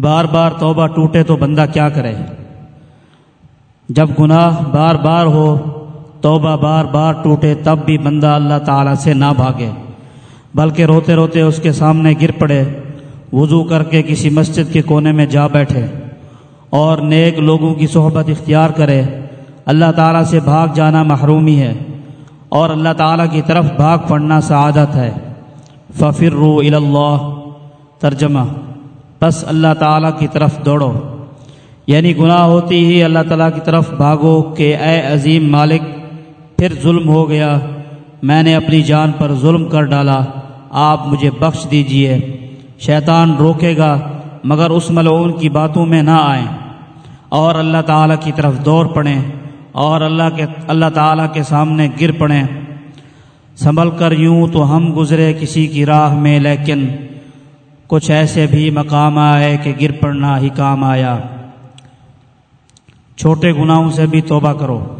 بار بار توبہ ٹوٹے تو بندہ کیا کرے؟ جب گناہ بار بار ہو، توبہ بار بار ٹوٹے، تب بھی بندہ اللہ تعالیٰ سے نہ بھاگے۔ بلکہ روتے روتے اس کے سامنے گر پڑے، وضو کر کے کسی مسجد کے کونے میں جا بیٹھے اور نیک لوگوں کی صحبت اختیار کرے۔ اللہ تعالیٰ سے بھاگ جانا محرومی ہے اور اللہ تعالیٰ کی طرف بھاگ پڑنا سعادت ہے۔ ففر رو اللہ، ترجمہ۔ بس اللہ تعالیٰ کی طرف دوڑو۔ یعنی گناہ ہوتی ہی اللہ تعالیٰ کی طرف بھاگو کہ اے عظیم مالک، پھر ظلم ہو گیا۔ میں نے اپنی جان پر ظلم کر ڈالا۔ آپ مجھے بخش دیجیے۔ شیطان روکے گا، مگر اس ملعون کی باتوں میں نہ آئیں۔ اور اللہ تعالیٰ کی طرف دوڑ پڑیں اور اللہ کے، اللہ تعالیٰ کے سامنے گر پڑیں سنبھل کر یوں تو ہم گزرے کسی کی راہ میں، لیکن کچھ ایسے بھی مقام آئے کہ گر پڑنا ہی کام آیا۔ چھوٹے گناہوں سے بھی توبہ کرو۔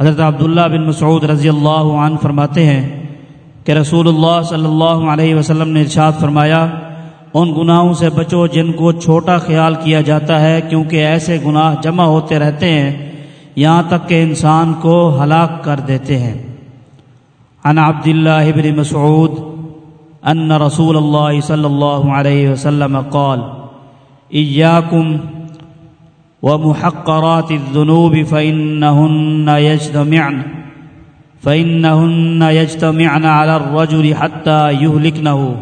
حضرت عبداللہ بن مسعود رضی اللہ عنہ فرماتے ہیں کہ رسول اللہ صلی اللہ علیہ وسلم نے ارشاد فرمایا، ان گناہوں سے بچو جن کو چھوٹا خیال کیا جاتا ہے، کیونکہ ایسے گناہ جمع ہوتے رہتے ہیں، یہاں تک کہ انسان کو ہلاک کر دیتے ہیں۔ عن عبداللہ بن مسعود أن رسول الله صلى الله عليه وسلم قال إياكم ومحقرات الذنوب فإنهن يجتمعن فإنهن يجتمعن على الرجل حتى يهلكنه.